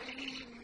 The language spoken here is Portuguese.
عليم